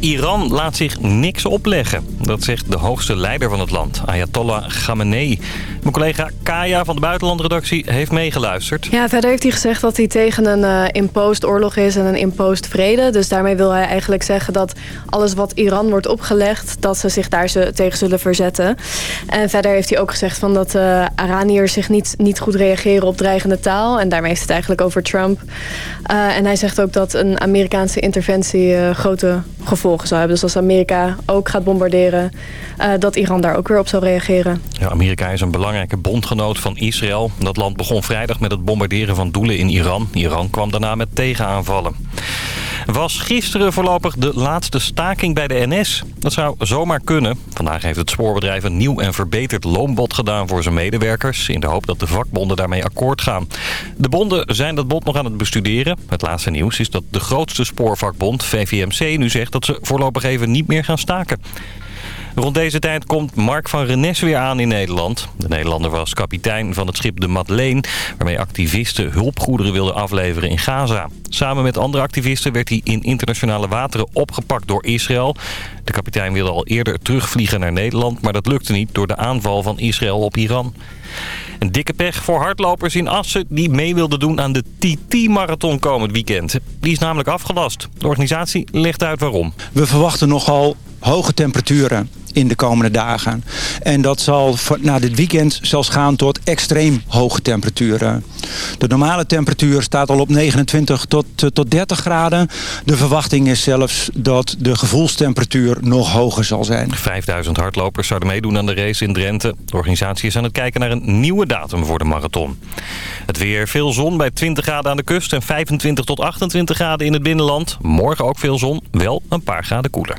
Iran laat zich niks opleggen. Dat zegt de hoogste leider van het land, Ayatollah Khamenei. Mijn collega Kaya van de buitenlandredactie heeft meegeluisterd. Ja, verder heeft hij gezegd dat hij tegen een uh, imposed oorlog is en een imposed vrede. Dus daarmee wil hij eigenlijk zeggen dat alles wat Iran wordt opgelegd... dat ze zich daar tegen zullen verzetten. En verder heeft hij ook gezegd van dat uh, Iraniërs zich niet, niet goed reageren op dreigende taal. En daarmee heeft het eigenlijk over Trump. Uh, en hij zegt ook dat een Amerikaanse interventie grote gevolgen Dus als Amerika ook gaat bombarderen, dat Iran daar ook weer op zou reageren. Ja, Amerika is een belangrijke bondgenoot van Israël. Dat land begon vrijdag met het bombarderen van doelen in Iran. Iran kwam daarna met tegenaanvallen. Was gisteren voorlopig de laatste staking bij de NS? Dat zou zomaar kunnen. Vandaag heeft het spoorbedrijf een nieuw en verbeterd loonbod gedaan voor zijn medewerkers... in de hoop dat de vakbonden daarmee akkoord gaan. De bonden zijn dat bod nog aan het bestuderen. Het laatste nieuws is dat de grootste spoorvakbond, VVMC, nu zegt dat ze voorlopig even niet meer gaan staken. Rond deze tijd komt Mark van Rennes weer aan in Nederland. De Nederlander was kapitein van het schip de Madeleine... waarmee activisten hulpgoederen wilden afleveren in Gaza. Samen met andere activisten werd hij in internationale wateren opgepakt door Israël. De kapitein wilde al eerder terugvliegen naar Nederland... maar dat lukte niet door de aanval van Israël op Iran. Een dikke pech voor hardlopers in Assen die mee wilden doen aan de TT-marathon komend weekend. Die is namelijk afgelast. De organisatie legt uit waarom. We verwachten nogal hoge temperaturen in de komende dagen. En dat zal na dit weekend zelfs gaan tot extreem hoge temperaturen. De normale temperatuur staat al op 29 tot, eh, tot 30 graden. De verwachting is zelfs dat de gevoelstemperatuur nog hoger zal zijn. 5000 hardlopers zouden meedoen aan de race in Drenthe. De organisatie is aan het kijken naar een nieuwe datum voor de marathon. Het weer, veel zon bij 20 graden aan de kust en 25 tot 28 graden in het binnenland. Morgen ook veel zon, wel een paar graden koeler.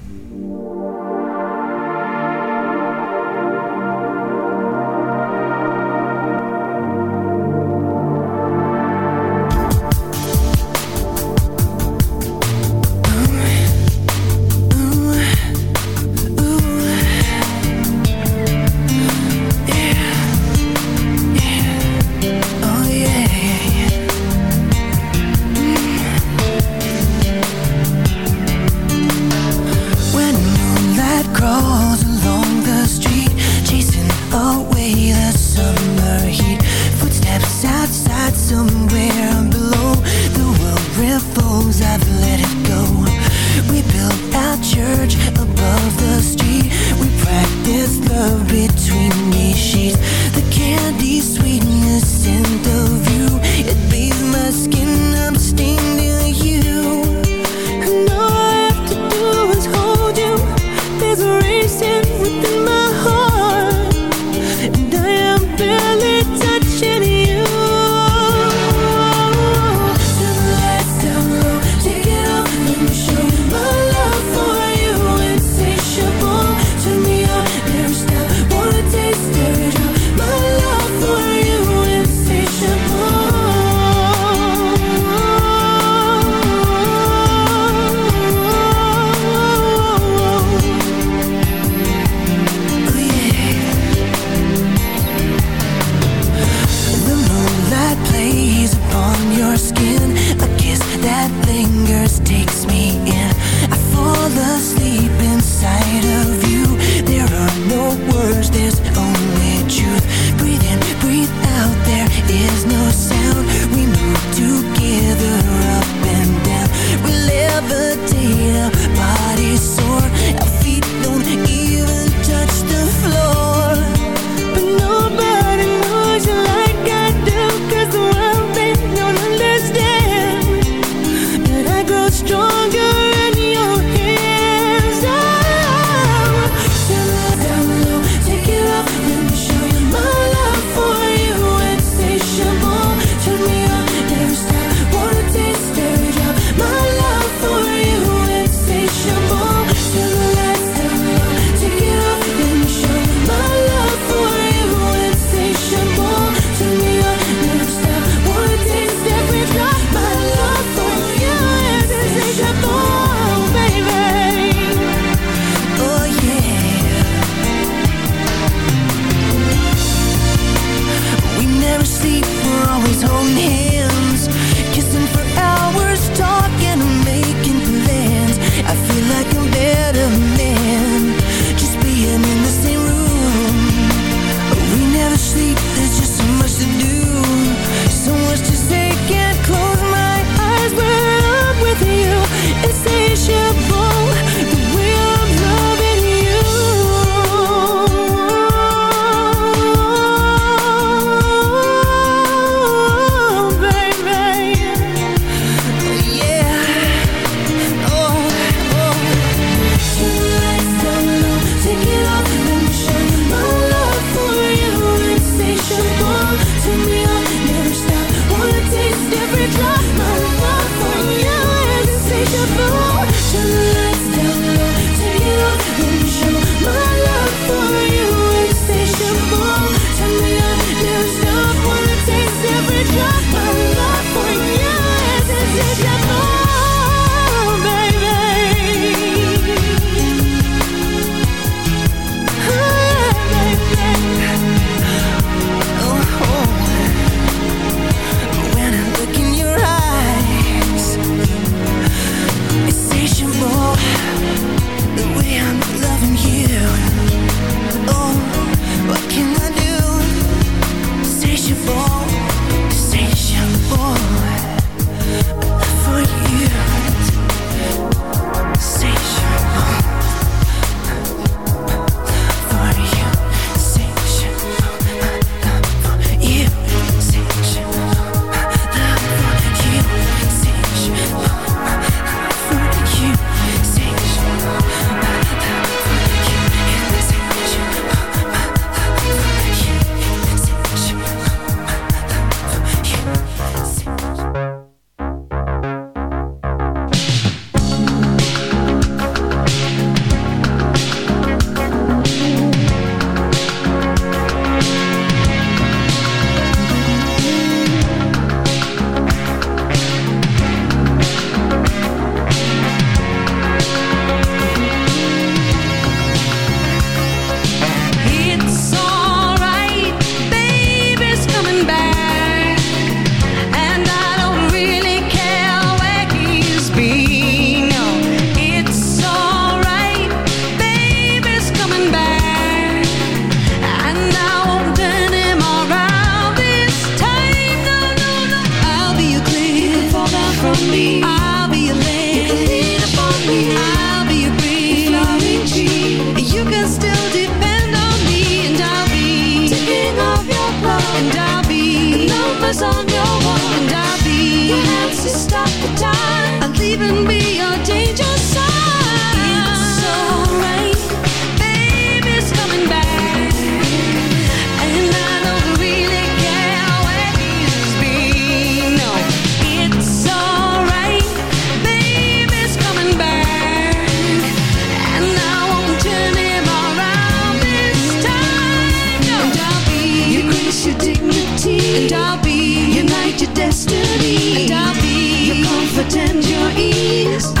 pretend you're.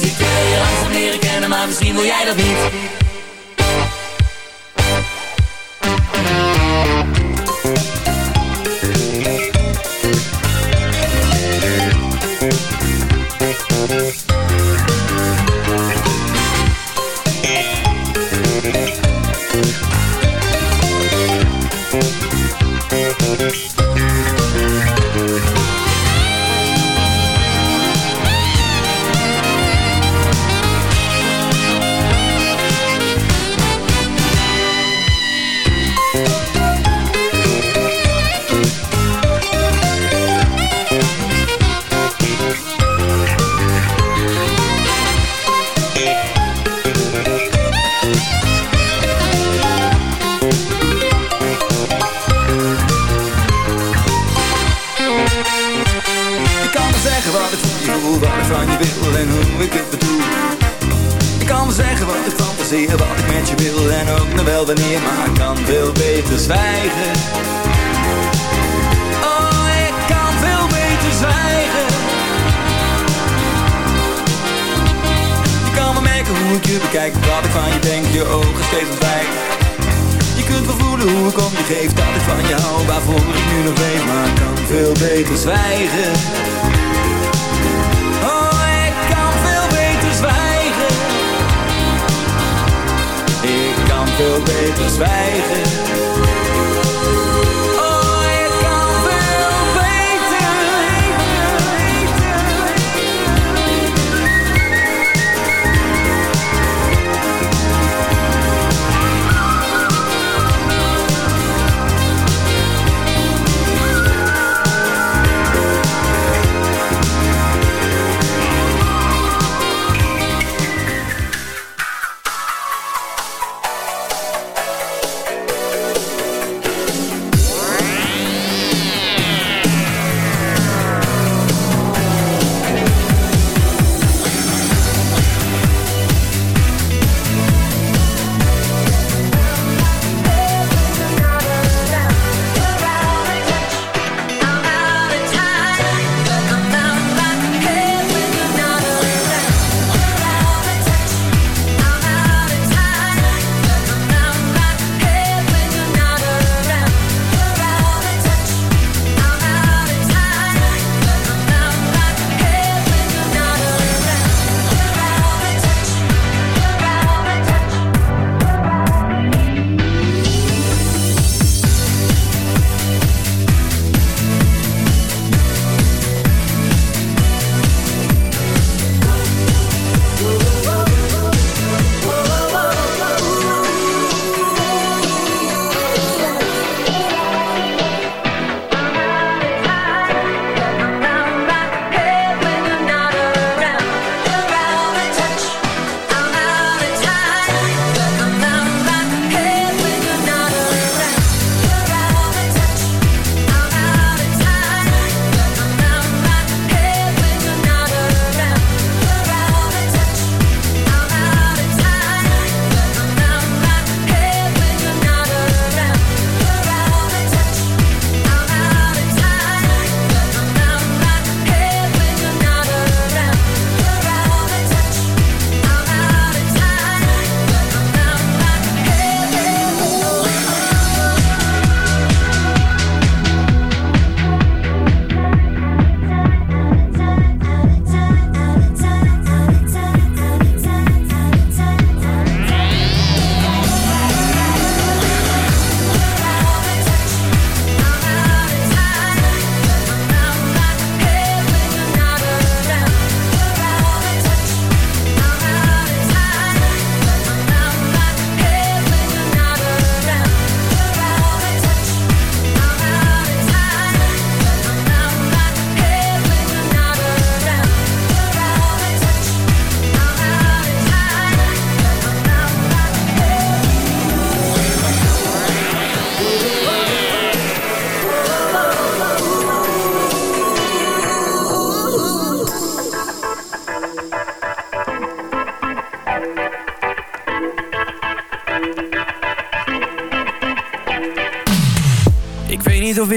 Zie je wil je langzaam leren kennen, maar misschien wil jij dat niet.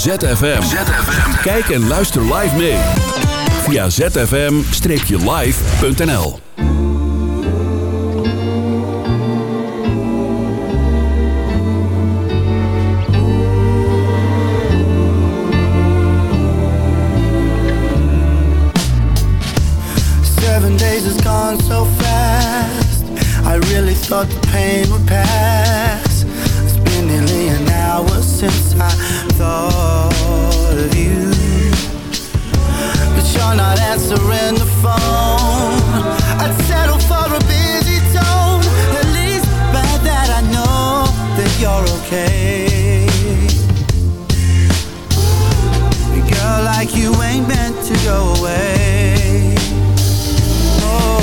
ZFM. Kijk en luister live mee. Via zfm-live.nl Seven days has gone so fast. I really thought the pain would pass. It's been nearly an hour since I of you. But you're not answering the phone. I'd settle for a busy tone. At least that I know that you're okay. Girl like you ain't meant to go away. Oh,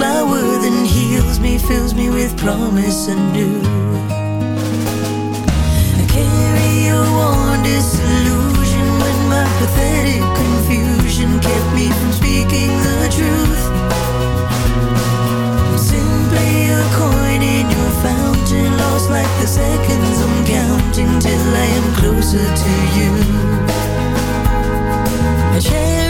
flower that heals me, fills me with promise anew. I carry your warm disillusion when my pathetic confusion kept me from speaking the truth. I'm simply a coin in your fountain, lost like the seconds I'm counting till I am closer to you. I